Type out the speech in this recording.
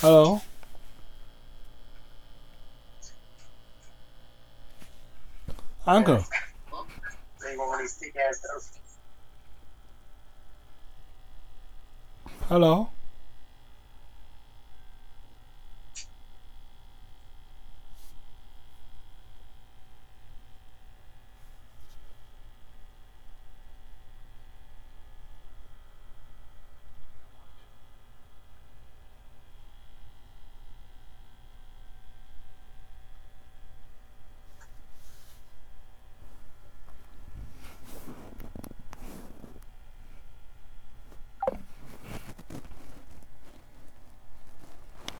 Hello. Uncle. Hello.